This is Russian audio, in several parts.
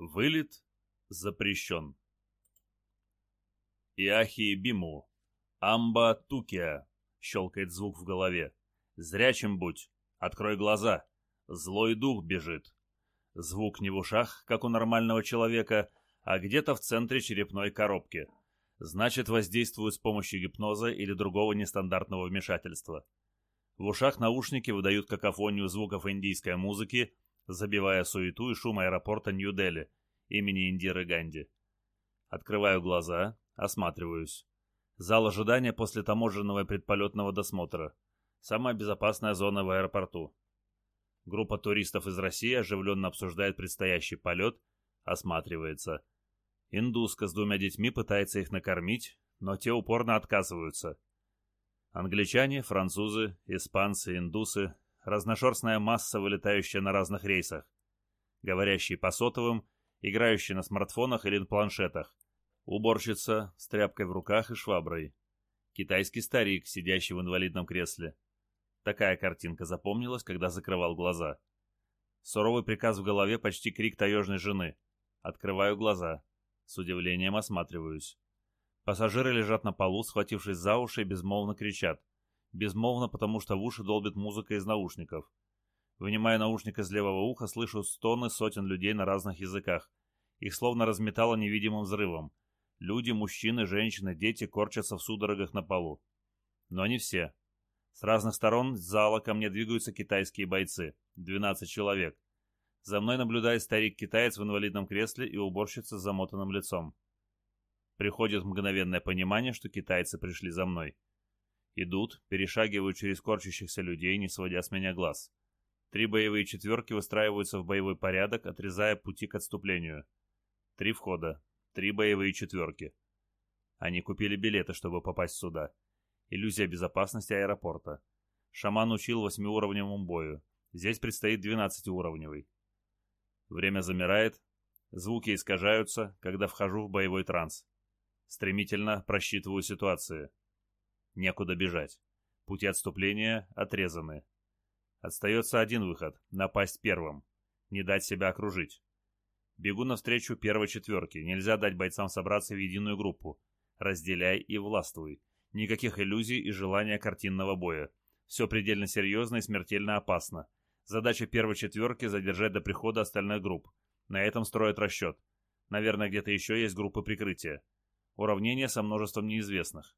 Вылет запрещен. Иахи Биму. Амба Тукия. Щелкает звук в голове. Зрячим будь. Открой глаза. Злой дух бежит. Звук не в ушах, как у нормального человека, а где-то в центре черепной коробки. Значит, воздействует с помощью гипноза или другого нестандартного вмешательства. В ушах наушники выдают какофонию звуков индийской музыки, забивая суету и шум аэропорта Нью-Дели имени Индиры Ганди. Открываю глаза, осматриваюсь. Зал ожидания после таможенного и предполетного досмотра. Самая безопасная зона в аэропорту. Группа туристов из России оживленно обсуждает предстоящий полет, осматривается. Индуска с двумя детьми пытается их накормить, но те упорно отказываются. Англичане, французы, испанцы, индусы, разношерстная масса, вылетающая на разных рейсах, говорящие по сотовым, играющие на смартфонах или на планшетах, уборщица с тряпкой в руках и шваброй, китайский старик, сидящий в инвалидном кресле. Такая картинка запомнилась, когда закрывал глаза. Суровый приказ в голове, почти крик таежной жены. Открываю глаза. С удивлением осматриваюсь. Пассажиры лежат на полу, схватившись за уши и безмолвно кричат. Безмолвно, потому что в уши долбит музыка из наушников. Вынимая наушник из левого уха, слышу стоны сотен людей на разных языках. Их словно разметало невидимым взрывом. Люди, мужчины, женщины, дети корчатся в судорогах на полу. Но не все. С разных сторон зала ко мне двигаются китайские бойцы. 12 человек. За мной наблюдает старик-китаец в инвалидном кресле и уборщица с замотанным лицом. Приходит мгновенное понимание, что китайцы пришли за мной. Идут, перешагивают через корчащихся людей, не сводя с меня глаз. Три боевые четверки выстраиваются в боевой порядок, отрезая пути к отступлению. Три входа. Три боевые четверки. Они купили билеты, чтобы попасть сюда. Иллюзия безопасности аэропорта. Шаман учил восьмиуровневому бою. Здесь предстоит двенадцатиуровневый. Время замирает. Звуки искажаются, когда вхожу в боевой транс. Стремительно просчитываю ситуацию. Некуда бежать. Пути отступления отрезаны. Остается один выход — напасть первым. Не дать себя окружить. Бегу навстречу первой четверке. Нельзя дать бойцам собраться в единую группу. Разделяй и властвуй. Никаких иллюзий и желания картинного боя. Все предельно серьезно и смертельно опасно. Задача первой четверки — задержать до прихода остальных групп. На этом строят расчет. Наверное, где-то еще есть группы прикрытия. Уравнение со множеством неизвестных.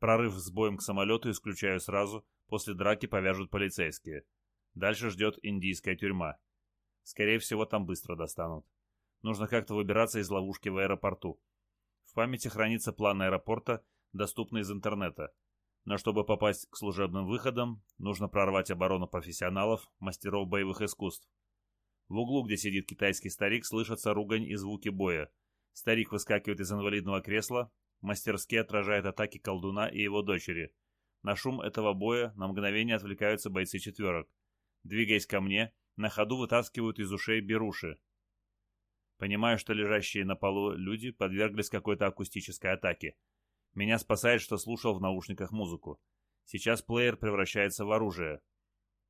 Прорыв с боем к самолету исключаю сразу, После драки повяжут полицейские. Дальше ждет индийская тюрьма. Скорее всего, там быстро достанут. Нужно как-то выбираться из ловушки в аэропорту. В памяти хранится план аэропорта, доступный из интернета. Но чтобы попасть к служебным выходам, нужно прорвать оборону профессионалов, мастеров боевых искусств. В углу, где сидит китайский старик, слышатся ругань и звуки боя. Старик выскакивает из инвалидного кресла, мастерски отражает атаки колдуна и его дочери. На шум этого боя на мгновение отвлекаются бойцы четверок. Двигаясь ко мне, на ходу вытаскивают из ушей беруши. Понимаю, что лежащие на полу люди подверглись какой-то акустической атаке. Меня спасает, что слушал в наушниках музыку. Сейчас плеер превращается в оружие.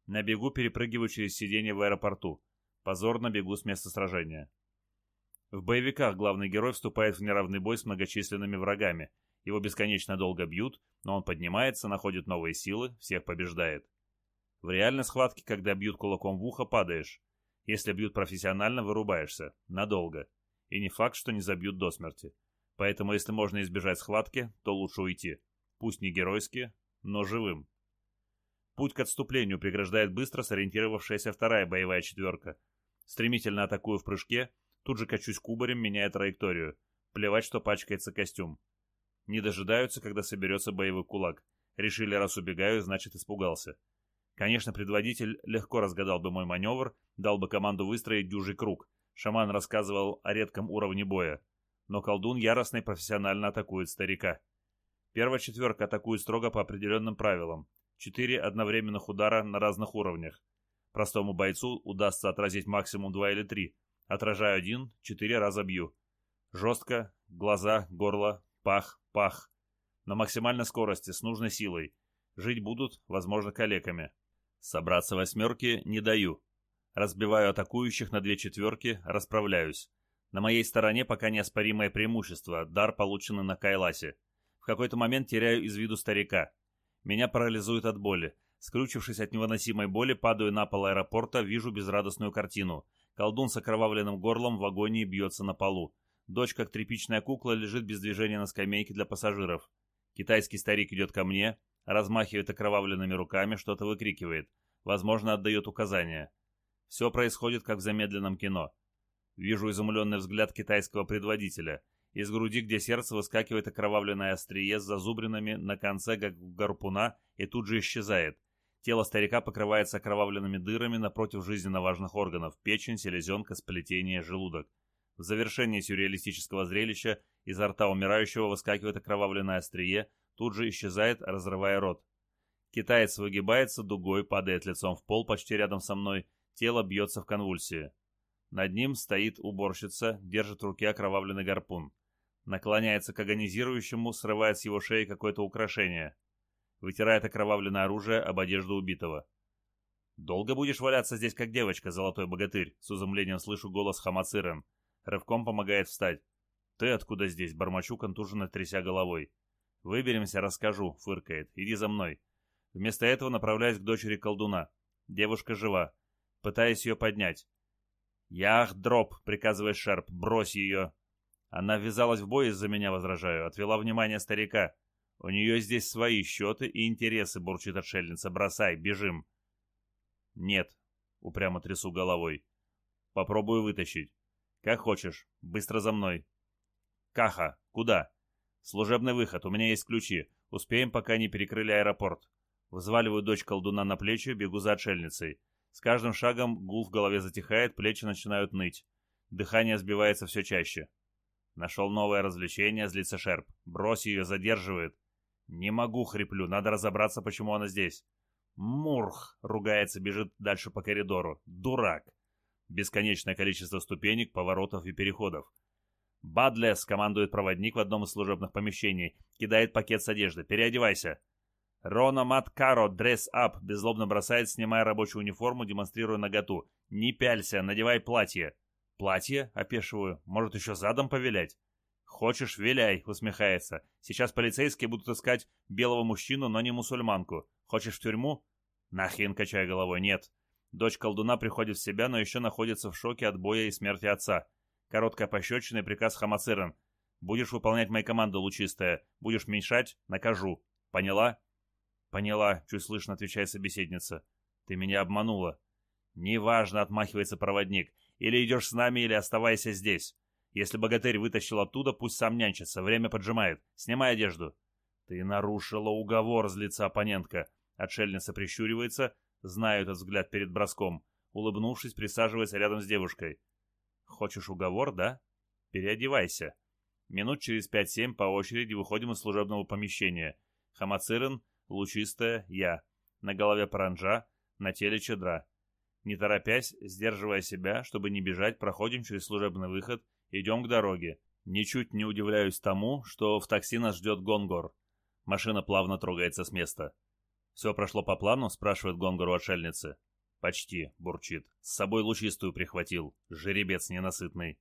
На бегу перепрыгиваю через сиденье в аэропорту. Позорно бегу с места сражения. В боевиках главный герой вступает в неравный бой с многочисленными врагами – его бесконечно долго бьют, но он поднимается, находит новые силы, всех побеждает. В реальной схватке, когда бьют кулаком в ухо, падаешь. Если бьют профессионально, вырубаешься. Надолго. И не факт, что не забьют до смерти. Поэтому, если можно избежать схватки, то лучше уйти. Пусть не геройски, но живым. Путь к отступлению преграждает быстро сориентировавшаяся вторая боевая четверка. Стремительно атакую в прыжке, тут же качусь кубарем, меняя траекторию. Плевать, что пачкается костюм. Не дожидаются, когда соберется боевой кулак. Решили, раз убегаю, значит испугался. Конечно, предводитель легко разгадал бы мой маневр, дал бы команду выстроить дюжий круг. Шаман рассказывал о редком уровне боя. Но колдун яростно и профессионально атакует старика. Первая четверка атакует строго по определенным правилам. Четыре одновременных удара на разных уровнях. Простому бойцу удастся отразить максимум два или три. Отражаю один, четыре раза бью. Жестко, глаза, горло, Пах, пах. На максимальной скорости, с нужной силой. Жить будут, возможно, калеками. Собраться восьмерки не даю. Разбиваю атакующих на две четверки, расправляюсь. На моей стороне пока неоспоримое преимущество, дар, полученный на Кайласе. В какой-то момент теряю из виду старика. Меня парализует от боли. Скручившись от невыносимой боли, падаю на пол аэропорта, вижу безрадостную картину. Колдун с окровавленным горлом в агонии бьется на полу. Дочь, как тряпичная кукла, лежит без движения на скамейке для пассажиров. Китайский старик идет ко мне, размахивает окровавленными руками, что-то выкрикивает. Возможно, отдает указания. Все происходит, как в замедленном кино. Вижу изумленный взгляд китайского предводителя. Из груди, где сердце, выскакивает окровавленное острие с зазубринами на конце, как гарпуна, и тут же исчезает. Тело старика покрывается окровавленными дырами напротив жизненно важных органов – печень, селезенка, сплетение, желудок. В завершении сюрреалистического зрелища изо рта умирающего выскакивает окровавленное острие, тут же исчезает, разрывая рот. Китаец выгибается дугой, падает лицом в пол почти рядом со мной, тело бьется в конвульсии. Над ним стоит уборщица, держит в руке окровавленный гарпун. Наклоняется к агонизирующему, срывает с его шеи какое-то украшение. Вытирает окровавленное оружие об одежду убитого. «Долго будешь валяться здесь, как девочка, золотой богатырь?» С изумлением слышу голос Хамацирен. Рывком помогает встать. «Ты откуда здесь?» — бормочу, контуженно тряся головой. «Выберемся, расскажу», — фыркает. «Иди за мной». Вместо этого направляюсь к дочери колдуна. Девушка жива. Пытаюсь ее поднять. «Ях, дроп!» — приказывает Шерп. «Брось ее!» Она ввязалась в бой из-за меня, возражаю. Отвела внимание старика. «У нее здесь свои счеты и интересы», — бурчит отшельница. «Бросай, бежим!» «Нет», — упрямо трясу головой. «Попробую вытащить». «Как хочешь. Быстро за мной». «Каха, куда?» «Служебный выход. У меня есть ключи. Успеем, пока не перекрыли аэропорт». Взваливаю дочь колдуна на плечи, бегу за отшельницей. С каждым шагом гул в голове затихает, плечи начинают ныть. Дыхание сбивается все чаще. Нашел новое развлечение, злится Шерп. Брось ее, задерживает. Не могу, хриплю, надо разобраться, почему она здесь. Мурх, ругается, бежит дальше по коридору. Дурак. Бесконечное количество ступенек, поворотов и переходов. «Бадлес!» — командует проводник в одном из служебных помещений. Кидает пакет с одеждой. «Переодевайся!» «Рона Маткаро, дресс-ап!» — беззлобно бросает, снимая рабочую униформу, демонстрируя наготу. «Не пялься, надевай платье!» «Платье?» — опешиваю. «Может, еще задом повилять?» «Хочешь, виляй!» — усмехается. «Сейчас полицейские будут искать белого мужчину, но не мусульманку. Хочешь в тюрьму?» «Нахрен!» — качая головой. «Нет!» Дочь колдуна приходит в себя, но еще находится в шоке от боя и смерти отца. Короткая пощечина и приказ Хамацирен. «Будешь выполнять мои команды, лучистая. Будешь мешать — накажу. Поняла?» «Поняла», — чуть слышно отвечает собеседница. «Ты меня обманула». «Неважно», — отмахивается проводник. «Или идешь с нами, или оставайся здесь. Если богатырь вытащил оттуда, пусть сам нянчится. Время поджимает. Снимай одежду». «Ты нарушила уговор», — злится оппонентка. Отшельница прищуривается, знаю этот взгляд перед броском. Улыбнувшись, присаживается рядом с девушкой. «Хочешь уговор, да? Переодевайся». Минут через пять-семь по очереди выходим из служебного помещения. Хамацирен лучистая я, на голове паранджа, на теле чедра. Не торопясь, сдерживая себя, чтобы не бежать, проходим через служебный выход, идем к дороге. Ничуть не удивляюсь тому, что в такси нас ждет Гонгор. Машина плавно трогается с места. «Все прошло по плану?» — спрашивает Гонгор у отшельницы. «Почти», — бурчит. «С собой лучистую прихватил. Жеребец ненасытный».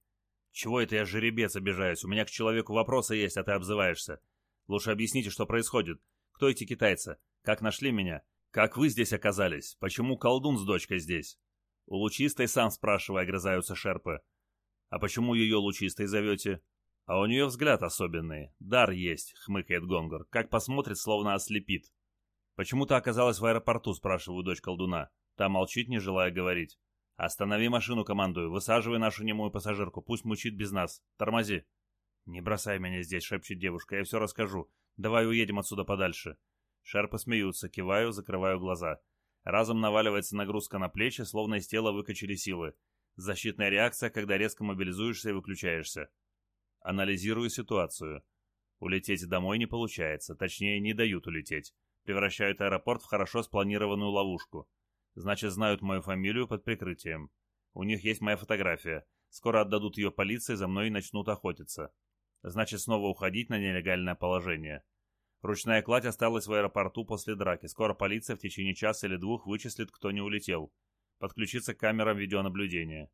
«Чего это я жеребец обижаюсь? У меня к человеку вопросы есть, а ты обзываешься. Лучше объясните, что происходит. Кто эти китайцы? Как нашли меня? Как вы здесь оказались? Почему колдун с дочкой здесь? У лучистой сам спрашивая, огрызаются шерпы. А почему ее лучистой зовете? А у нее взгляд особенный. Дар есть, хмыкает Гонгор. Как посмотрит, словно ослепит. Почему ты оказалась в аэропорту, спрашиваю дочь колдуна. Та молчит, не желая говорить. «Останови машину, командую. Высаживай нашу немую пассажирку. Пусть мучит без нас. Тормози». «Не бросай меня здесь», — шепчет девушка. «Я все расскажу. Давай уедем отсюда подальше. Шерпы смеются, киваю, закрываю глаза. Разом наваливается нагрузка на плечи, словно из тела выкачали силы. Защитная реакция, когда резко мобилизуешься и выключаешься. Анализирую ситуацию. Улететь домой не получается, точнее, не дают улететь. Превращают аэропорт в хорошо спланированную ловушку. Значит, знают мою фамилию под прикрытием. У них есть моя фотография. Скоро отдадут ее полиции, за мной и начнут охотиться. Значит, снова уходить на нелегальное положение. Ручная кладь осталась в аэропорту после драки. Скоро полиция в течение часа или двух вычислит, кто не улетел. Подключиться к камерам видеонаблюдения.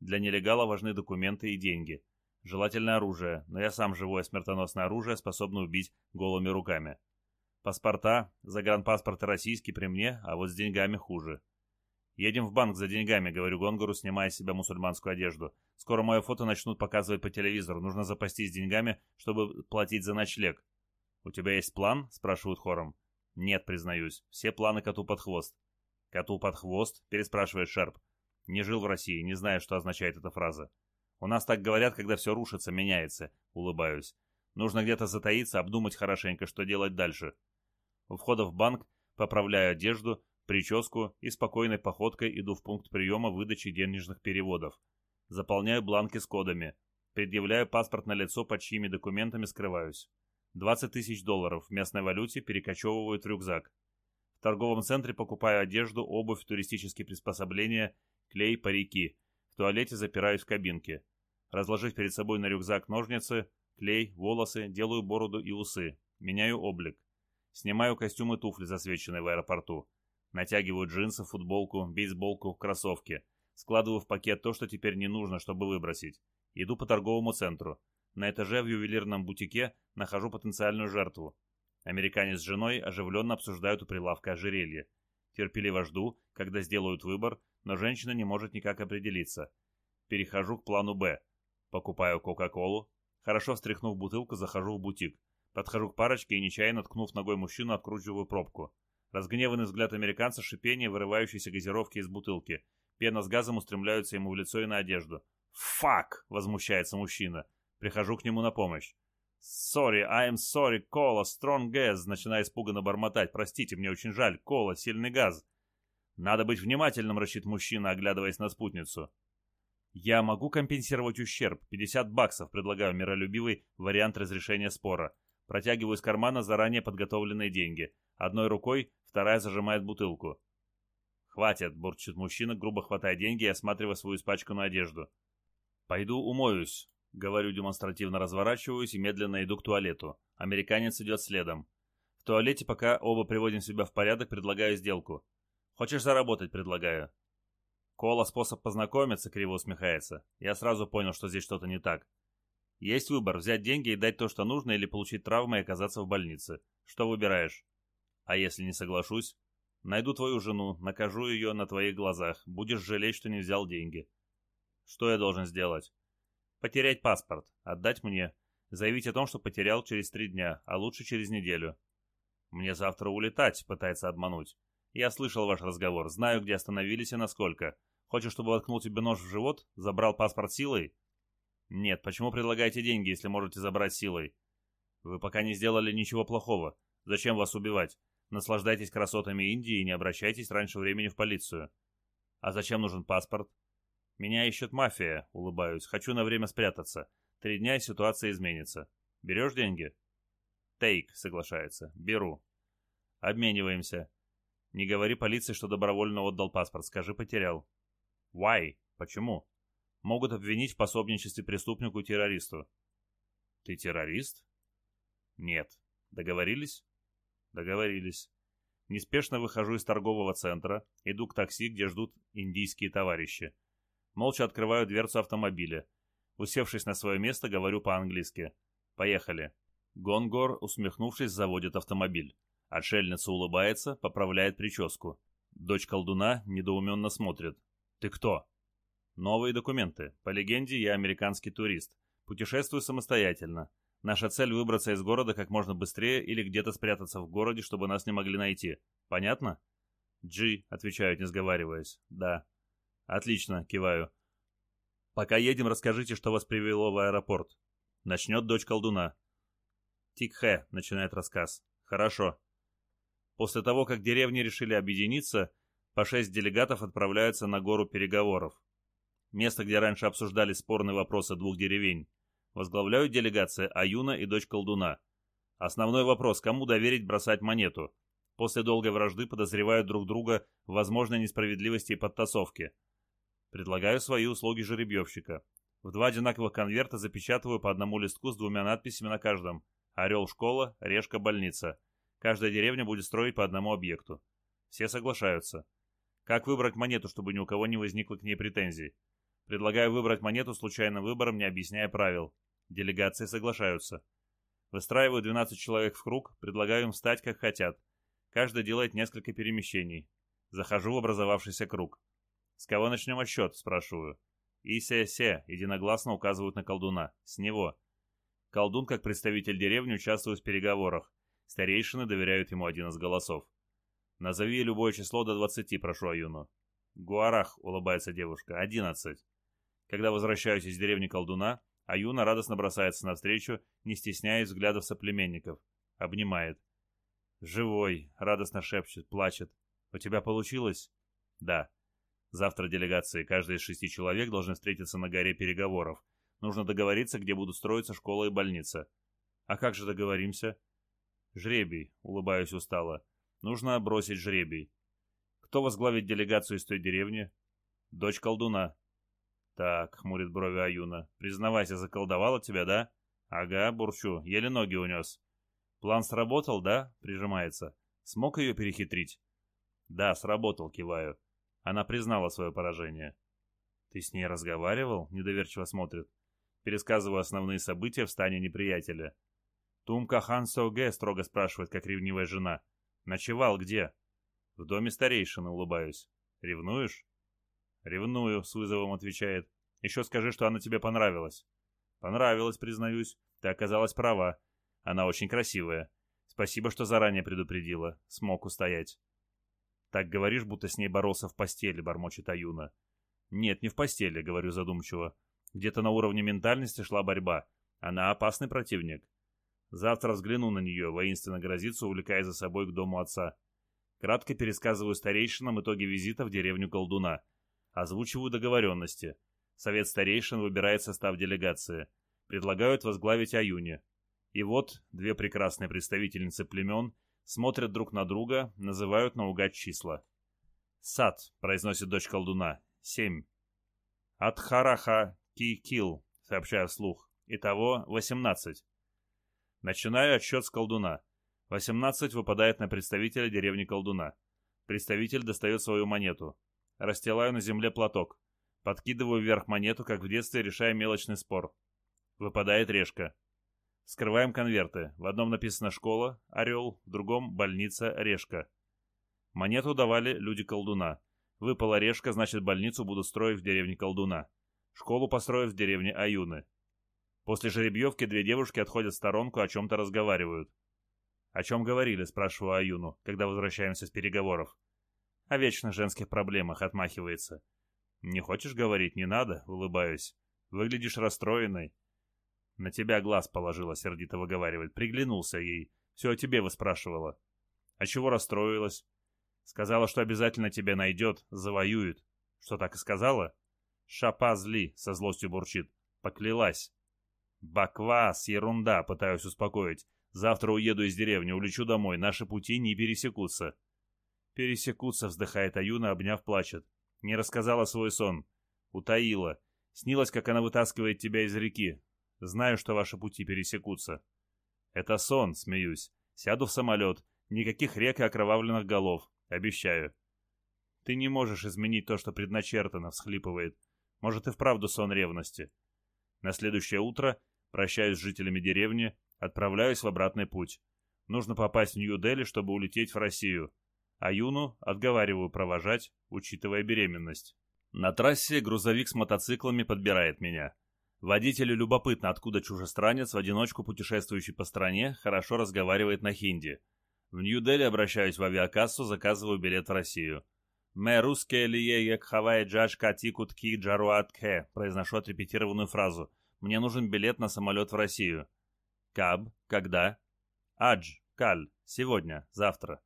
Для нелегала важны документы и деньги. Желательно оружие, но я сам живое смертоносное оружие, способное убить голыми руками. Паспорта, загранпаспорт российский при мне, а вот с деньгами хуже. «Едем в банк за деньгами», — говорю Гонгору, снимая с себя мусульманскую одежду. «Скоро мое фото начнут показывать по телевизору. Нужно запастись деньгами, чтобы платить за ночлег». «У тебя есть план?» — спрашивают хором. «Нет, признаюсь. Все планы коту под хвост». «Коту под хвост?» — переспрашивает Шерп. «Не жил в России, не знаю, что означает эта фраза». «У нас так говорят, когда все рушится, меняется», — улыбаюсь. «Нужно где-то затаиться, обдумать хорошенько, что делать дальше». У входа в банк поправляю одежду, прическу и спокойной походкой иду в пункт приема выдачи денежных переводов. Заполняю бланки с кодами. Предъявляю паспорт на лицо, под чьими документами скрываюсь. 20 тысяч долларов в местной валюте перекочевывают в рюкзак. В торговом центре покупаю одежду, обувь, туристические приспособления, клей, парики. В туалете запираюсь в кабинке. Разложив перед собой на рюкзак ножницы, клей, волосы, делаю бороду и усы. Меняю облик. Снимаю костюм и туфли, засвеченные в аэропорту. Натягиваю джинсы, футболку, бейсболку, кроссовки. Складываю в пакет то, что теперь не нужно, чтобы выбросить. Иду по торговому центру. На этаже в ювелирном бутике нахожу потенциальную жертву. Американец с женой оживленно обсуждают у прилавка ожерелье. Терпеливо жду, когда сделают выбор, но женщина не может никак определиться. Перехожу к плану «Б». Покупаю Кока-Колу. Хорошо встряхнув бутылку, захожу в бутик. Подхожу к парочке и, нечаянно ткнув ногой мужчину, откручиваю пробку. Разгневанный взгляд американца, шипение, вырывающейся газировки из бутылки. Пена с газом устремляются ему в лицо и на одежду. «Фак!» — возмущается мужчина. Прихожу к нему на помощь. «Sorry, I'm sorry, кола, strong gas!» Начинаю испуганно бормотать. «Простите, мне очень жаль, кола, сильный газ!» «Надо быть внимательным», — рычит мужчина, оглядываясь на спутницу. «Я могу компенсировать ущерб. 50 баксов», — предлагаю миролюбивый вариант разрешения спора. Протягиваю из кармана заранее подготовленные деньги. Одной рукой, вторая зажимает бутылку. «Хватит», — бурчит мужчина, грубо хватая деньги и осматривая свою испачканную одежду. «Пойду умоюсь», — говорю демонстративно разворачиваюсь и медленно иду к туалету. Американец идет следом. В туалете, пока оба приводим себя в порядок, предлагаю сделку. «Хочешь заработать?» — предлагаю. Кола способ познакомиться, криво усмехается. Я сразу понял, что здесь что-то не так. Есть выбор, взять деньги и дать то, что нужно, или получить травмы и оказаться в больнице. Что выбираешь? А если не соглашусь? Найду твою жену, накажу ее на твоих глазах. Будешь жалеть, что не взял деньги. Что я должен сделать? Потерять паспорт, отдать мне, заявить о том, что потерял через три дня, а лучше через неделю. Мне завтра улетать, пытается обмануть. Я слышал ваш разговор, знаю, где остановились и насколько. Хочешь, чтобы воткнул тебе нож в живот? Забрал паспорт силой? «Нет, почему предлагаете деньги, если можете забрать силой?» «Вы пока не сделали ничего плохого. Зачем вас убивать? Наслаждайтесь красотами Индии и не обращайтесь раньше времени в полицию». «А зачем нужен паспорт?» «Меня ищет мафия», — улыбаюсь. «Хочу на время спрятаться. Три дня и ситуация изменится. Берешь деньги?» «Тейк», — соглашается. «Беру». «Обмениваемся». «Не говори полиции, что добровольно отдал паспорт. Скажи, потерял». «Why? Почему?» могут обвинить в пособничестве преступнику и террористу. Ты террорист? Нет. Договорились? Договорились. Неспешно выхожу из торгового центра, иду к такси, где ждут индийские товарищи. Молча открываю дверцу автомобиля. Усевшись на свое место, говорю по-английски. «Поехали». Гонгор, усмехнувшись, заводит автомобиль. Отшельница улыбается, поправляет прическу. Дочь колдуна недоуменно смотрит. «Ты кто?» Новые документы. По легенде, я американский турист. Путешествую самостоятельно. Наша цель выбраться из города как можно быстрее или где-то спрятаться в городе, чтобы нас не могли найти. Понятно? Джи, отвечают, не сговариваясь. Да. Отлично, киваю. Пока едем, расскажите, что вас привело в аэропорт. Начнет дочь колдуна. Тикхэ, начинает рассказ. Хорошо. После того, как деревни решили объединиться, по шесть делегатов отправляются на гору переговоров место, где раньше обсуждали спорные вопросы двух деревень. Возглавляют делегация Аюна и дочь колдуна. Основной вопрос, кому доверить бросать монету. После долгой вражды подозревают друг друга в возможной несправедливости и подтасовке. Предлагаю свои услуги жеребьевщика. В два одинаковых конверта запечатываю по одному листку с двумя надписями на каждом. «Орел – школа», «Решка – больница». Каждая деревня будет строить по одному объекту. Все соглашаются. Как выбрать монету, чтобы ни у кого не возникло к ней претензий? Предлагаю выбрать монету случайным выбором, не объясняя правил. Делегации соглашаются. Выстраиваю 12 человек в круг, предлагаю им встать как хотят. Каждый делает несколько перемещений. Захожу в образовавшийся круг. «С кого начнем отсчет?» – спрашиваю. «Ися-се» единогласно указывают на колдуна. «С него». Колдун, как представитель деревни, участвует в переговорах. Старейшины доверяют ему один из голосов. «Назови любое число до двадцати, прошу Аюну». «Гуарах», — улыбается девушка, — «одиннадцать». Когда возвращаюсь из деревни колдуна, Аюна радостно бросается навстречу, не стесняясь взглядов соплеменников. Обнимает. «Живой», — радостно шепчет, плачет. «У тебя получилось?» «Да». Завтра делегации, каждый из шести человек, должны встретиться на горе переговоров. Нужно договориться, где будут строиться школа и больница. А как же договоримся? Жребий, улыбаюсь устало. Нужно бросить жребий. Кто возглавит делегацию из той деревни? Дочь колдуна. Так, хмурит брови Аюна. Признавайся, заколдовала тебя, да? Ага, бурчу, еле ноги унес. План сработал, да? Прижимается. Смог ее перехитрить? Да, сработал, киваю. Она признала свое поражение. «Ты с ней разговаривал?» — недоверчиво смотрит. Пересказываю основные события в стане неприятеля. Тумка Хан Соге строго спрашивает, как ревнивая жена. «Ночевал где?» «В доме старейшины», — улыбаюсь. «Ревнуешь?» «Ревную», — с вызовом отвечает. «Еще скажи, что она тебе понравилась». «Понравилась, признаюсь. Ты оказалась права. Она очень красивая. Спасибо, что заранее предупредила. Смог устоять». «Так говоришь, будто с ней боролся в постели», — бормочет Аюна. «Нет, не в постели», — говорю задумчиво. «Где-то на уровне ментальности шла борьба. Она опасный противник. Завтра взгляну на нее», — воинственно грозится, увлекая за собой к дому отца. Кратко пересказываю старейшинам итоги визита в деревню колдуна. Озвучиваю договоренности. Совет старейшин выбирает состав делегации. Предлагают возглавить Аюне. И вот две прекрасные представительницы племен смотрят друг на друга, называют наугад числа. «Сад», — произносит дочь колдуна, — «семь». «Атхараха ки-кил», — сообщаю вслух. «Итого восемнадцать». Начинаю отсчет с колдуна. Восемнадцать выпадает на представителя деревни колдуна. Представитель достает свою монету. Расстилаю на земле платок. Подкидываю вверх монету, как в детстве, решая мелочный спор. Выпадает решка. Скрываем конверты. В одном написано «Школа», «Орел», в другом «Больница», «Решка». Монету давали люди колдуна. Выпала решка, значит больницу будут строить в деревне колдуна. Школу построят в деревне Аюны. После жеребьевки две девушки отходят в сторонку, о чем-то разговаривают. «О чем говорили?» – спрашиваю Аюну, когда возвращаемся с переговоров. «О вечно женских проблемах», – отмахивается. «Не хочешь говорить? Не надо», – улыбаюсь. «Выглядишь расстроенной». «На тебя глаз положила», — сердито выговаривает. Приглянулся ей. «Все о тебе выспрашивала». «А чего расстроилась?» «Сказала, что обязательно тебя найдет, завоюет». «Что, так и сказала?» «Шапа зли», — со злостью бурчит. «Поклялась». «Баквас, ерунда», — пытаюсь успокоить. «Завтра уеду из деревни, улечу домой, наши пути не пересекутся». «Пересекутся», — вздыхает Аюна, обняв, плачет. «Не рассказала свой сон. Утаила. Снилось, как она вытаскивает тебя из реки. Знаю, что ваши пути пересекутся. Это сон, смеюсь. Сяду в самолет. Никаких рек и окровавленных голов. Обещаю. Ты не можешь изменить то, что предначертано, всхлипывает. Может и вправду сон ревности. На следующее утро прощаюсь с жителями деревни, отправляюсь в обратный путь. Нужно попасть в Нью-Дели, чтобы улететь в Россию. А Юну отговариваю провожать, учитывая беременность. На трассе грузовик с мотоциклами подбирает меня. Водителю любопытно, откуда чужестранец, в одиночку путешествующий по стране, хорошо разговаривает на хинди. В Нью-Дели обращаюсь в авиакассу, заказываю билет в Россию. «Ме русские лие як хавай джаш катикут ки джаруатке», произношу отрепетированную фразу. «Мне нужен билет на самолет в Россию». «Каб? Когда?» «Адж. Каль. Сегодня. Завтра».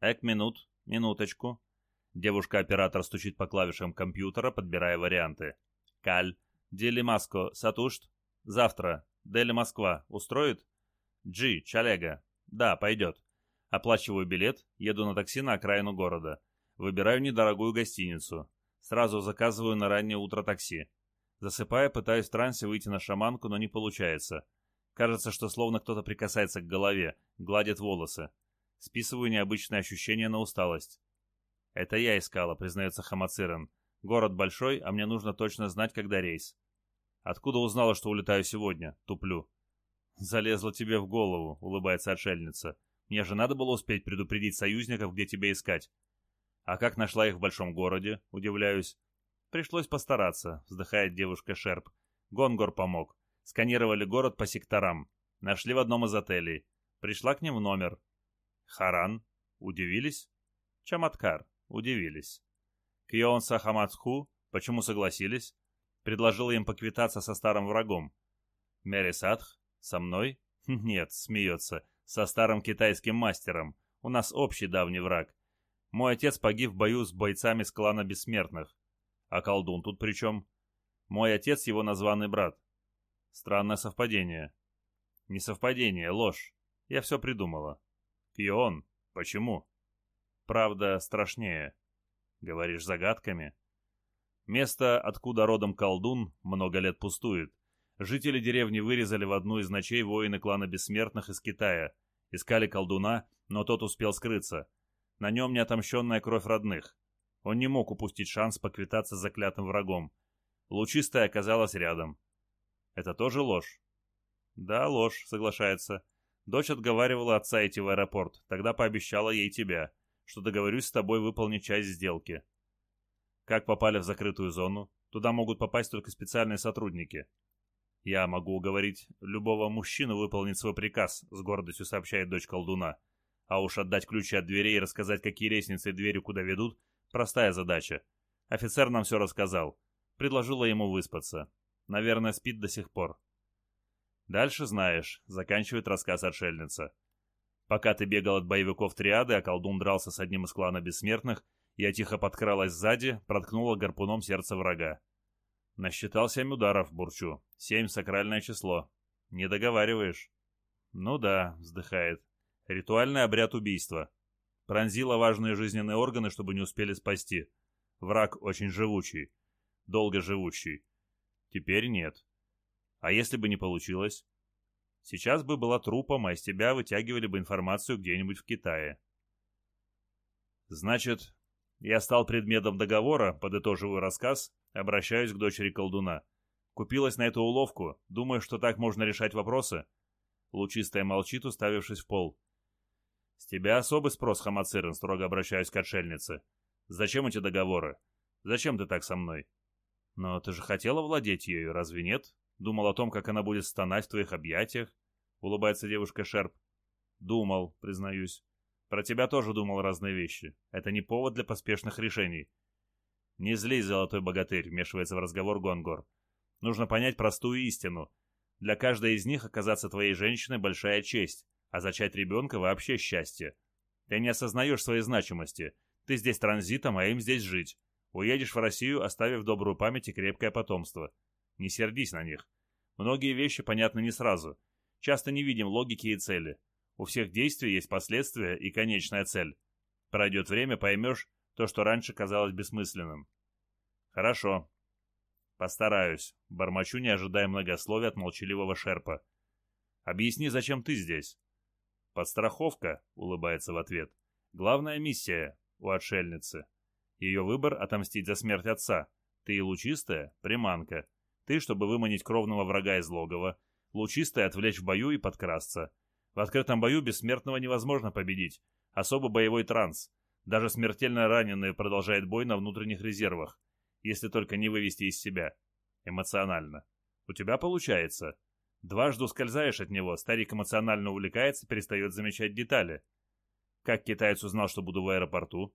«Эк минут. Минуточку». Девушка-оператор стучит по клавишам компьютера, подбирая варианты. «Каль. Дели Маско, Сатушт? Завтра. Дели Москва. Устроит? Джи, Чалега. Да, пойдет. Оплачиваю билет, еду на такси на окраину города. Выбираю недорогую гостиницу. Сразу заказываю на раннее утро такси. Засыпая, пытаюсь в трансе выйти на шаманку, но не получается. Кажется, что словно кто-то прикасается к голове, гладит волосы. Списываю необычное ощущение на усталость. «Это я искала», — признается Хамациран. Город большой, а мне нужно точно знать, когда рейс. Откуда узнала, что улетаю сегодня? Туплю. Залезла тебе в голову, улыбается отшельница. Мне же надо было успеть предупредить союзников, где тебя искать. А как нашла их в большом городе? Удивляюсь. Пришлось постараться, вздыхает девушка Шерп. Гонгор помог. Сканировали город по секторам. Нашли в одном из отелей. Пришла к ним в номер. Харан. Удивились? Чаматкар. Удивились. Кьон Сахамацху. Почему согласились? Предложила им поквитаться со старым врагом. Мэри Садх? Со мной? Нет, смеется. Со старым китайским мастером. У нас общий давний враг. Мой отец погиб в бою с бойцами с клана Бессмертных. А колдун тут при чем? Мой отец его названный брат. Странное совпадение. Не совпадение, ложь. Я все придумала. Кион, почему? Правда страшнее. Говоришь загадками? Место, откуда родом колдун, много лет пустует. Жители деревни вырезали в одну из ночей воины клана Бессмертных из Китая. Искали колдуна, но тот успел скрыться. На нем неотомщенная кровь родных. Он не мог упустить шанс поквитаться с заклятым врагом. Лучистая оказалась рядом. Это тоже ложь? Да, ложь, соглашается. Дочь отговаривала отца идти в аэропорт, тогда пообещала ей тебя, что договорюсь с тобой выполнить часть сделки. Как попали в закрытую зону? Туда могут попасть только специальные сотрудники. Я могу уговорить любого мужчину выполнить свой приказ, с гордостью сообщает дочь колдуна. А уж отдать ключи от дверей и рассказать, какие лестницы и двери куда ведут, простая задача. Офицер нам все рассказал. Предложила ему выспаться. Наверное, спит до сих пор. Дальше знаешь, заканчивает рассказ отшельница. Пока ты бегал от боевиков триады, а колдун дрался с одним из клана бессмертных, я тихо подкралась сзади, проткнула гарпуном сердце врага. Насчитал семь ударов, бурчу. Семь — сакральное число. Не договариваешь. Ну да, вздыхает. Ритуальный обряд убийства. Пронзила важные жизненные органы, чтобы не успели спасти. Враг очень живучий. Долго живучий. Теперь нет. А если бы не получилось? Сейчас бы была трупом, а из тебя вытягивали бы информацию где-нибудь в Китае. Значит, я стал предметом договора, подытоживаю рассказ, обращаюсь к дочери колдуна. Купилась на эту уловку, думаю, что так можно решать вопросы. Лучистая молчит, уставившись в пол. «С тебя особый спрос, Хамацирин», — строго обращаюсь к отшельнице. «Зачем эти договоры? Зачем ты так со мной?» «Но ты же хотела владеть ею, разве нет? Думал о том, как она будет стонать в твоих объятиях?» — улыбается девушка Шерп. «Думал, признаюсь. Про тебя тоже думал разные вещи. Это не повод для поспешных решений. Не злись, золотой богатырь, вмешивается в разговор Гонгор. Нужно понять простую истину. Для каждой из них оказаться твоей женщиной большая честь, а зачать ребенка вообще счастье. Ты не осознаешь своей значимости. Ты здесь транзитом, а им здесь жить. Уедешь в Россию, оставив добрую память и крепкое потомство. Не сердись на них. Многие вещи понятны не сразу. Часто не видим логики и цели. У всех действий есть последствия и конечная цель. Пройдет время, поймешь то, что раньше казалось бессмысленным. Хорошо. Постараюсь. Бормочу, не ожидая многословия от молчаливого шерпа. Объясни, зачем ты здесь? Подстраховка, улыбается в ответ. Главная миссия у отшельницы. Ее выбор — отомстить за смерть отца. Ты и лучистая — приманка. Ты, чтобы выманить кровного врага из логова. Лучистая — отвлечь в бою и подкрасться. В открытом бою бессмертного невозможно победить. Особо боевой транс. Даже смертельно раненый продолжает бой на внутренних резервах. Если только не вывести из себя. Эмоционально. У тебя получается. Дважды ускользаешь от него, старик эмоционально увлекается, перестает замечать детали. Как китаец узнал, что буду в аэропорту?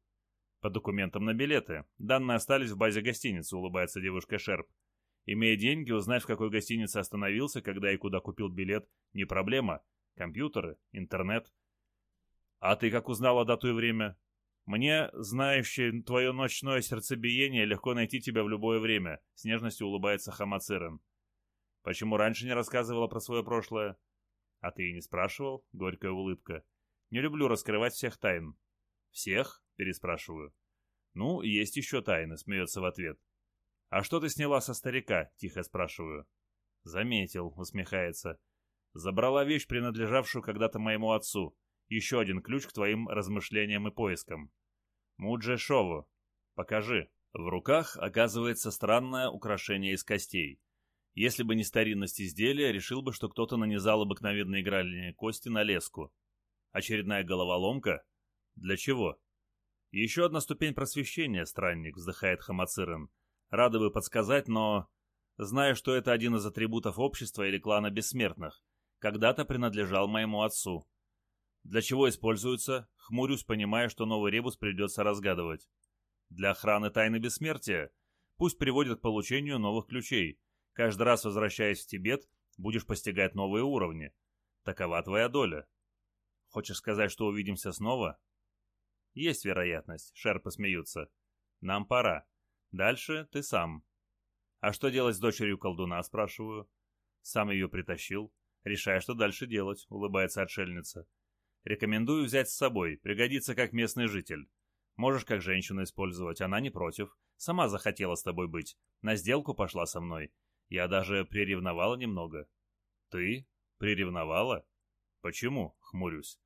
По документам на билеты. Данные остались в базе гостиницы, улыбается девушка Шерп. Имея деньги, узнать, в какой гостинице остановился, когда и куда купил билет, не проблема. Компьютеры, интернет. А ты как узнала дату и время? Мне, знающий твое ночное сердцебиение, легко найти тебя в любое время, с нежностью улыбается Хамацирен. Почему раньше не рассказывала про свое прошлое? А ты и не спрашивал? Горькая улыбка. Не люблю раскрывать всех тайн. Всех? Переспрашиваю. Ну, есть еще тайны, смеется в ответ. А что ты сняла со старика? Тихо спрашиваю. Заметил, усмехается. Забрала вещь, принадлежавшую когда-то моему отцу. Еще один ключ к твоим размышлениям и поискам. Мудже Шову. Покажи. В руках оказывается странное украшение из костей. Если бы не старинность изделия, решил бы, что кто-то нанизал обыкновенные игральные кости на леску. Очередная головоломка? Для чего? Еще одна ступень просвещения, странник, вздыхает Хамацирен. Рады бы подсказать, но... Знаю, что это один из атрибутов общества или клана бессмертных. Когда-то принадлежал моему отцу. Для чего используется? Хмурюсь, понимая, что новый ребус придется разгадывать. Для охраны тайны бессмертия? Пусть приводит к получению новых ключей. Каждый раз, возвращаясь в Тибет, будешь постигать новые уровни. Такова твоя доля. Хочешь сказать, что увидимся снова? Есть вероятность, шерпы смеются. Нам пора. Дальше ты сам. А что делать с дочерью колдуна, спрашиваю. Сам ее притащил. Решай, что дальше делать, улыбается отшельница. Рекомендую взять с собой, пригодится как местный житель. Можешь как женщину использовать, она не против. Сама захотела с тобой быть. На сделку пошла со мной. Я даже приревновала немного. Ты? Приревновала? Почему? Хмурюсь.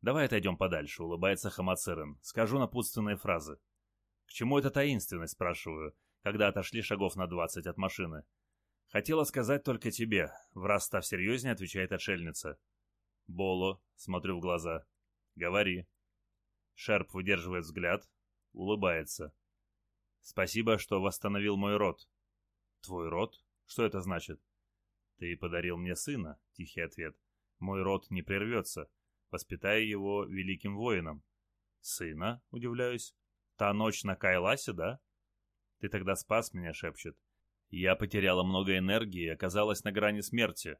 Давай отойдем подальше, улыбается Хамацерен. Скажу напутственные фразы. К чему эта таинственность, спрашиваю, когда отошли шагов на двадцать от машины. Хотела сказать только тебе, в раз став серьезнее, отвечает отшельница. Боло, смотрю в глаза. Говори. Шерп выдерживает взгляд, улыбается. Спасибо, что восстановил мой род. Твой род? Что это значит? Ты подарил мне сына, тихий ответ. Мой род не прервется. Воспитая его великим воином. Сына? Удивляюсь. Та ночь на Кайласе, да? Ты тогда спас меня, шепчет. Я потеряла много энергии и оказалась на грани смерти.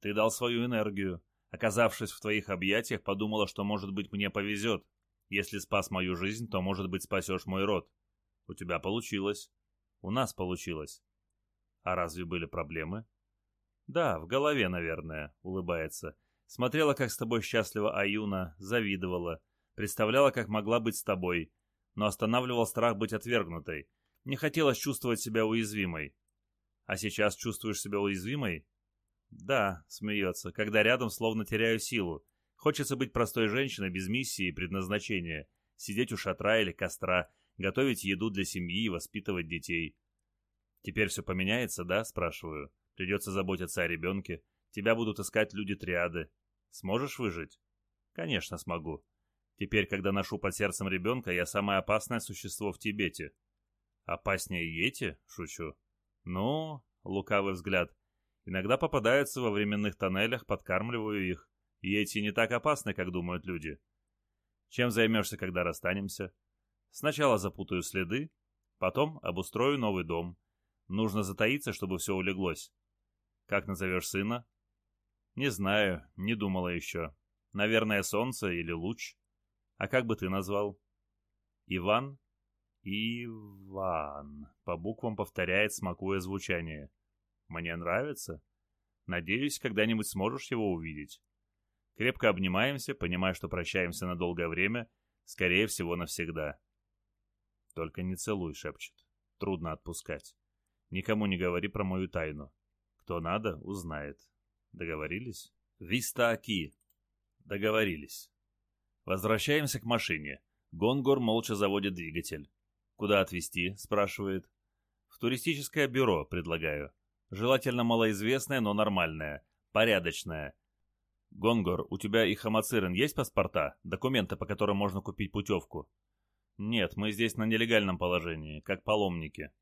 Ты дал свою энергию. Оказавшись в твоих объятиях, подумала, что, может быть, мне повезет. Если спас мою жизнь, то, может быть, спасешь мой род. У тебя получилось. У нас получилось. А разве были проблемы? Да, в голове, наверное, улыбается. Смотрела, как с тобой счастлива Аюна, завидовала. Представляла, как могла быть с тобой. Но останавливал страх быть отвергнутой. Не хотелось чувствовать себя уязвимой. А сейчас чувствуешь себя уязвимой? Да, смеется, когда рядом словно теряю силу. Хочется быть простой женщиной без миссии и предназначения. Сидеть у шатра или костра, готовить еду для семьи и воспитывать детей. «Теперь все поменяется, да?» – спрашиваю. «Придется заботиться о ребенке. Тебя будут искать люди-триады. Сможешь выжить?» «Конечно смогу. Теперь, когда ношу под сердцем ребенка, я самое опасное существо в Тибете». «Опаснее Йети?» – шучу. «Ну...» – лукавый взгляд. «Иногда попадаются во временных тоннелях, подкармливаю их. Йети не так опасны, как думают люди». «Чем займешься, когда расстанемся?» «Сначала запутаю следы, потом обустрою новый дом». Нужно затаиться, чтобы все улеглось. Как назовешь сына? Не знаю, не думала еще. Наверное, солнце или луч. А как бы ты назвал? Иван? Иван. По буквам повторяет, смакуя звучание. Мне нравится. Надеюсь, когда-нибудь сможешь его увидеть. Крепко обнимаемся, понимая, что прощаемся на долгое время, скорее всего, навсегда. Только не целуй, шепчет. Трудно отпускать. Никому не говори про мою тайну. Кто надо, узнает. Договорились? Виста Аки. Договорились. Возвращаемся к машине. Гонгор молча заводит двигатель. «Куда отвезти?» – спрашивает. «В туристическое бюро, предлагаю. Желательно малоизвестное, но нормальное. Порядочное. Гонгор, у тебя и Хамацирен есть паспорта? Документы, по которым можно купить путевку?» «Нет, мы здесь на нелегальном положении, как паломники».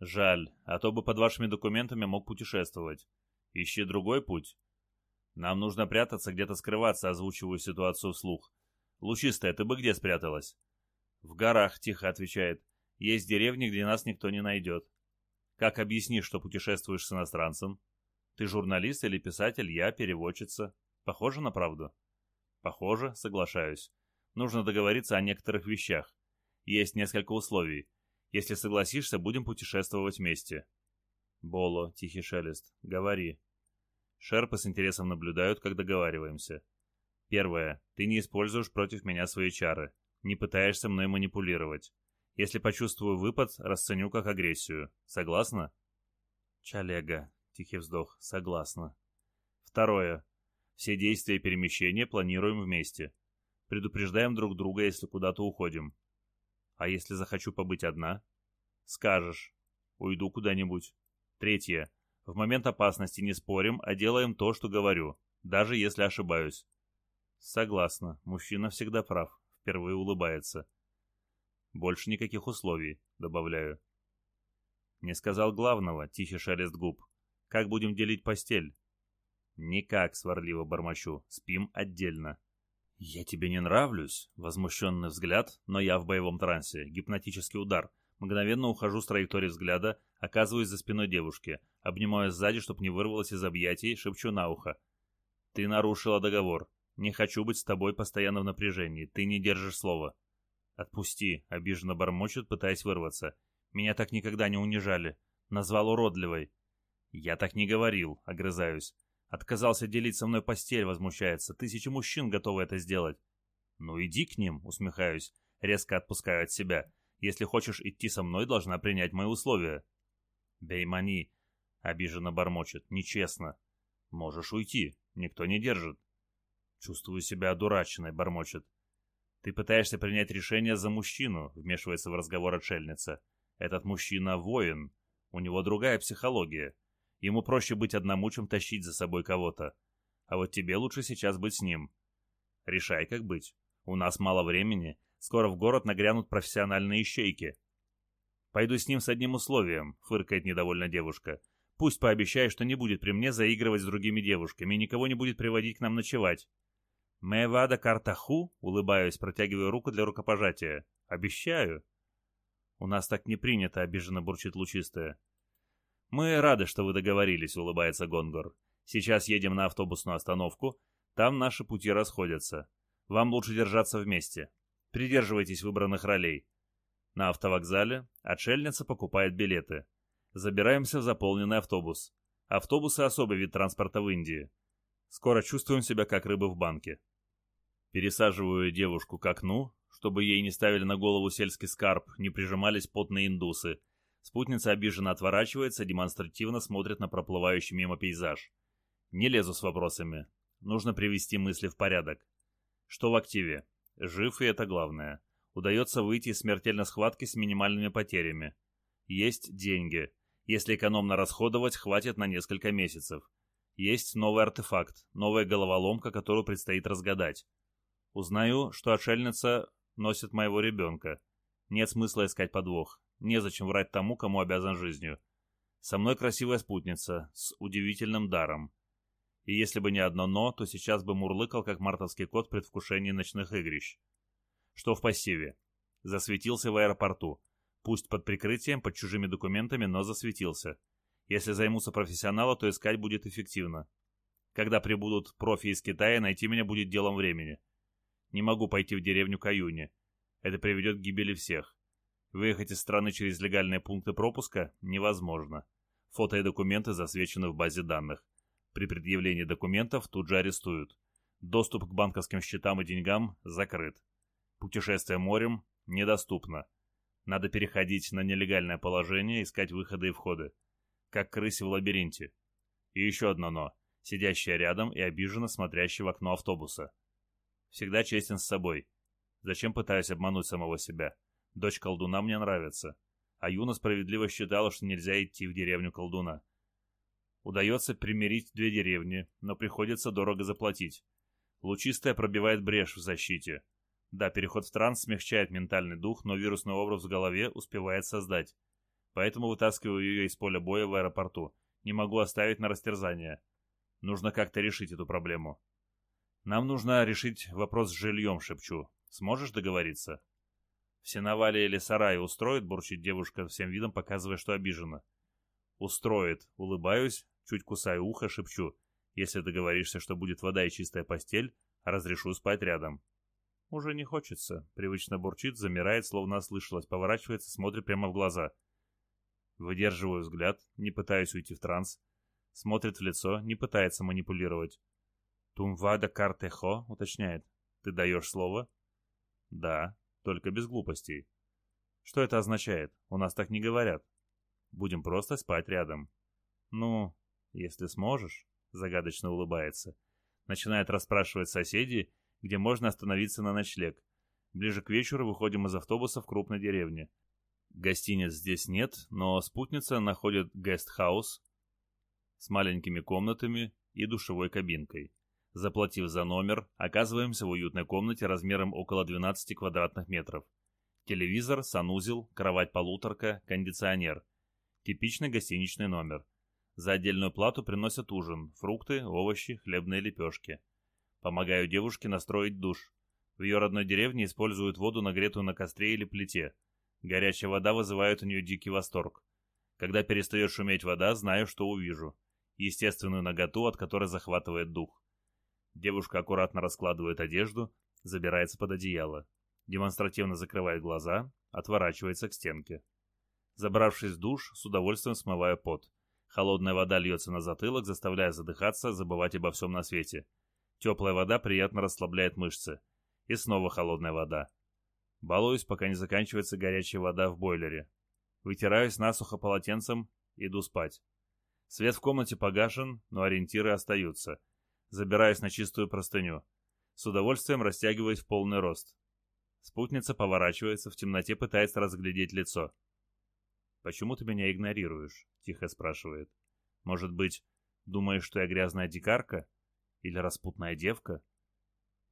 Жаль, а то бы под вашими документами мог путешествовать. Ищи другой путь. Нам нужно прятаться, где-то скрываться, озвучиваю ситуацию вслух. Лучистая, ты бы где спряталась? В горах, тихо отвечает. Есть деревни, где нас никто не найдет. Как объяснишь, что путешествуешь с иностранцем? Ты журналист или писатель, я переводчица. Похоже на правду? Похоже, соглашаюсь. Нужно договориться о некоторых вещах. Есть несколько условий. Если согласишься, будем путешествовать вместе. Боло, тихий шелест, говори. Шерпы с интересом наблюдают, как договариваемся. Первое. Ты не используешь против меня свои чары. Не пытаешься мной манипулировать. Если почувствую выпад, расценю как агрессию. Согласна? Чалега. Тихий вздох. Согласна. Второе. Все действия и перемещения планируем вместе. Предупреждаем друг друга, если куда-то уходим. А если захочу побыть одна? Скажешь. Уйду куда-нибудь. Третье. В момент опасности не спорим, а делаем то, что говорю, даже если ошибаюсь. Согласна. Мужчина всегда прав. Впервые улыбается. Больше никаких условий, добавляю. Не сказал главного, тихий шелест губ. Как будем делить постель? Никак, сварливо бормочу. Спим отдельно. «Я тебе не нравлюсь?» Возмущенный взгляд, но я в боевом трансе. Гипнотический удар. Мгновенно ухожу с траектории взгляда, оказываюсь за спиной девушки. Обнимаю сзади, чтоб не вырвалось из объятий, шепчу на ухо. «Ты нарушила договор. Не хочу быть с тобой постоянно в напряжении. Ты не держишь слова». «Отпусти», — обиженно бормочет, пытаясь вырваться. «Меня так никогда не унижали. Назвал уродливой». «Я так не говорил», — огрызаюсь. Отказался делить со мной постель, возмущается. Тысячи мужчин готовы это сделать. Ну иди к ним, усмехаюсь, резко отпускаю от себя. Если хочешь идти со мной, должна принять мои условия. Беймани, обиженно бормочет, нечестно. Можешь уйти, никто не держит. Чувствую себя одураченной, бормочет. Ты пытаешься принять решение за мужчину, вмешивается в разговор отшельница. Этот мужчина воин, у него другая психология. Ему проще быть одному, чем тащить за собой кого-то. А вот тебе лучше сейчас быть с ним. Решай, как быть. У нас мало времени. Скоро в город нагрянут профессиональные ищейки. Пойду с ним с одним условием, фыркает недовольно девушка. Пусть пообещает, что не будет при мне заигрывать с другими девушками и никого не будет приводить к нам ночевать. Мэвада Картаху, улыбаюсь, протягиваю руку для рукопожатия. Обещаю. У нас так не принято, обиженно бурчит лучистая. «Мы рады, что вы договорились», — улыбается Гонгор. «Сейчас едем на автобусную остановку. Там наши пути расходятся. Вам лучше держаться вместе. Придерживайтесь выбранных ролей». На автовокзале отшельница покупает билеты. Забираемся в заполненный автобус. Автобусы — особый вид транспорта в Индии. Скоро чувствуем себя как рыбы в банке. Пересаживаю девушку к окну, чтобы ей не ставили на голову сельский скарб, не прижимались потные индусы — Спутница обиженно отворачивается, демонстративно смотрит на проплывающий мимо пейзаж. Не лезу с вопросами. Нужно привести мысли в порядок. Что в активе? Жив, и это главное. Удается выйти из смертельной схватки с минимальными потерями. Есть деньги. Если экономно расходовать, хватит на несколько месяцев. Есть новый артефакт, новая головоломка, которую предстоит разгадать. Узнаю, что отшельница носит моего ребенка. Нет смысла искать подвох. Незачем врать тому, кому обязан жизнью. Со мной красивая спутница, с удивительным даром. И если бы не одно «но», то сейчас бы мурлыкал, как мартовский кот в предвкушении ночных игрищ. Что в пассиве? Засветился в аэропорту. Пусть под прикрытием, под чужими документами, но засветился. Если займутся профессионала, то искать будет эффективно. Когда прибудут профи из Китая, найти меня будет делом времени. Не могу пойти в деревню Каюни. Это приведет к гибели всех. Выехать из страны через легальные пункты пропуска невозможно. Фото и документы засвечены в базе данных. При предъявлении документов тут же арестуют. Доступ к банковским счетам и деньгам закрыт. Путешествие морем недоступно. Надо переходить на нелегальное положение, искать выходы и входы. Как крысе в лабиринте. И еще одно «но», сидящая рядом и обиженно смотрящая в окно автобуса. Всегда честен с собой. Зачем пытаюсь обмануть самого себя? Дочь колдуна мне нравится. А Юна справедливо считала, что нельзя идти в деревню колдуна. Удается примирить две деревни, но приходится дорого заплатить. Лучистая пробивает брешь в защите. Да, переход в транс смягчает ментальный дух, но вирусный образ в голове успевает создать. Поэтому вытаскиваю ее из поля боя в аэропорту. Не могу оставить на растерзание. Нужно как-то решить эту проблему. Нам нужно решить вопрос с жильем, шепчу. Сможешь договориться? В сеновале или сарае устроит, бурчит девушка всем видом, показывая, что обижена. Устроит. Улыбаюсь, чуть кусаю ухо, шепчу. Если договоришься, что будет вода и чистая постель, разрешу спать рядом. Уже не хочется. Привычно бурчит, замирает, словно ослышалась, поворачивается, смотрит прямо в глаза. Выдерживаю взгляд, не пытаюсь уйти в транс. Смотрит в лицо, не пытается манипулировать. «Тумвада картехо», — уточняет. «Ты даешь слово?» «Да», только без глупостей. Что это означает? У нас так не говорят. Будем просто спать рядом. Ну, если сможешь, загадочно улыбается. Начинает расспрашивать соседей, где можно остановиться на ночлег. Ближе к вечеру выходим из автобуса в крупной деревне. Гостиниц здесь нет, но спутница находит гестхаус с маленькими комнатами и душевой кабинкой. Заплатив за номер, оказываемся в уютной комнате размером около 12 квадратных метров. Телевизор, санузел, кровать-полуторка, кондиционер. Типичный гостиничный номер. За отдельную плату приносят ужин, фрукты, овощи, хлебные лепешки. Помогаю девушке настроить душ. В ее родной деревне используют воду, нагретую на костре или плите. Горячая вода вызывает у нее дикий восторг. Когда перестает шуметь вода, знаю, что увижу. Естественную наготу, от которой захватывает дух. Девушка аккуратно раскладывает одежду, забирается под одеяло. Демонстративно закрывает глаза, отворачивается к стенке. Забравшись в душ, с удовольствием смываю пот. Холодная вода льется на затылок, заставляя задыхаться, забывать обо всем на свете. Теплая вода приятно расслабляет мышцы. И снова холодная вода. Балуюсь, пока не заканчивается горячая вода в бойлере. Вытираюсь насухо полотенцем, иду спать. Свет в комнате погашен, но ориентиры остаются. Забираюсь на чистую простыню. С удовольствием растягиваюсь в полный рост. Спутница поворачивается, в темноте пытается разглядеть лицо. «Почему ты меня игнорируешь?» — тихо спрашивает. «Может быть, думаешь, что я грязная дикарка? Или распутная девка?»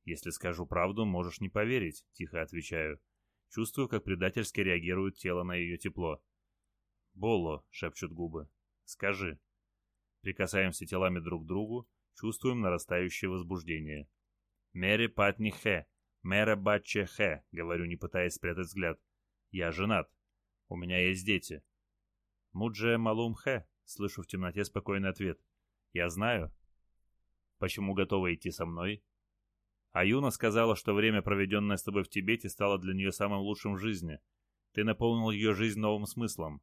«Если скажу правду, можешь не поверить», — тихо отвечаю. Чувствую, как предательски реагирует тело на ее тепло. «Боло», — шепчут губы. «Скажи». Прикасаемся телами друг к другу, чувствуем нарастающее возбуждение. «Мере патни хе», «Мэра Батче Хэ», — говорю, не пытаясь спрятать взгляд. «Я женат. У меня есть дети». «Мудже Малум Хэ», — слышу в темноте спокойный ответ. «Я знаю». «Почему готова идти со мной?» Аюна сказала, что время, проведенное с тобой в Тибете, стало для нее самым лучшим в жизни. Ты наполнил ее жизнь новым смыслом.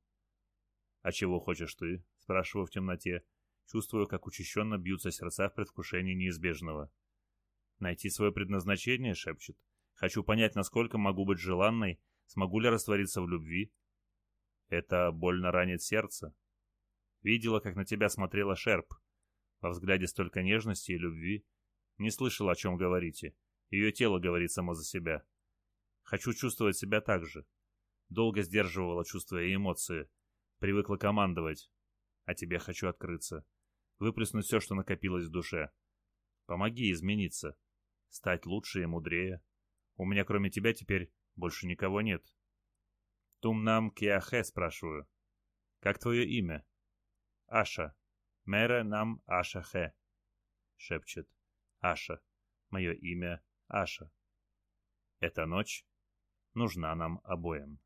«А чего хочешь ты?» — спрашиваю в темноте. Чувствую, как учащенно бьются сердца в предвкушении неизбежного. Найти свое предназначение, шепчет. Хочу понять, насколько могу быть желанной, смогу ли раствориться в любви. Это больно ранит сердце. Видела, как на тебя смотрела Шерп. Во взгляде столько нежности и любви. Не слышал, о чем говорите. Ее тело говорит само за себя. Хочу чувствовать себя так же. Долго сдерживала чувства и эмоции. Привыкла командовать. А тебе хочу открыться. Выплеснуть все, что накопилось в душе. Помоги измениться стать лучше и мудрее. У меня кроме тебя теперь больше никого нет. Тумнам Киахе спрашиваю. Как твое имя? Аша. Мэра нам Аша Хе. Шепчет. Аша. Мое имя Аша. Эта ночь нужна нам обоим.